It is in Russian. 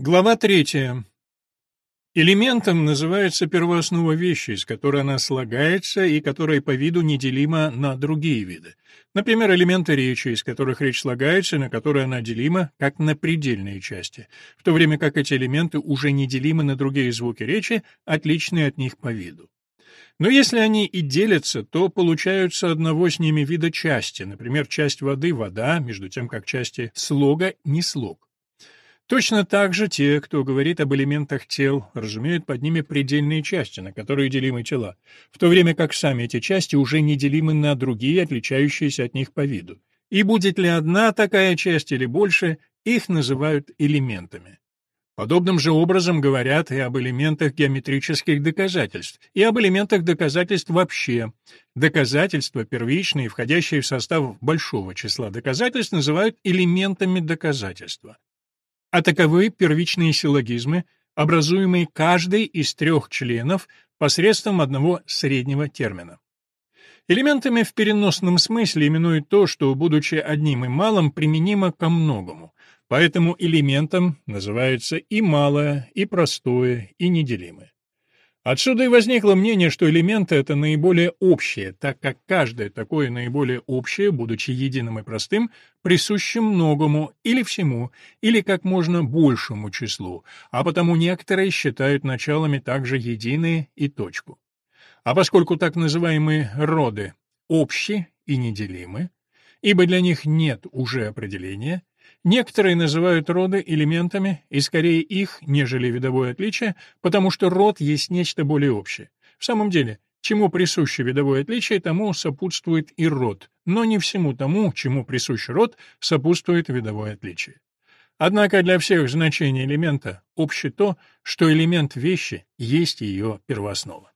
Глава третья. Элементом называется первооснова вещи, из которой она слагается и которая по виду неделима на другие виды. Например, элементы речи, из которых речь слагается, на которые она делима, как на предельные части, в то время как эти элементы уже неделимы на другие звуки речи, отличные от них по виду. Но если они и делятся, то получаются одного с ними вида части, например, часть воды — вода, между тем как части слога — не слог. Точно так же те, кто говорит об элементах тел, разумеют под ними предельные части, на которые делимы тела, в то время как сами эти части уже не делимы на другие, отличающиеся от них по виду. И будет ли одна такая часть или больше, их называют элементами. Подобным же образом говорят и об элементах геометрических доказательств, и об элементах доказательств вообще. Доказательства, первичные, входящие в состав большого числа доказательств, называют элементами доказательства а таковы первичные силлогизмы, образуемые каждый из трех членов посредством одного среднего термина. Элементами в переносном смысле именуют то, что, будучи одним и малым, применимо ко многому. Поэтому элементом называется и малое, и простое, и неделимое. Отсюда и возникло мнение, что элементы — это наиболее общее, так как каждое такое наиболее общее, будучи единым и простым, присуще многому или всему, или как можно большему числу, а потому некоторые считают началами также единые и точку. А поскольку так называемые роды общи и неделимы, ибо для них нет уже определения, Некоторые называют роды элементами, и скорее их, нежели видовое отличие, потому что род есть нечто более общее. В самом деле, чему присуще видовое отличие, тому сопутствует и род, но не всему тому, чему присущ род, сопутствует видовое отличие. Однако для всех значений элемента обще то, что элемент вещи есть ее первооснова.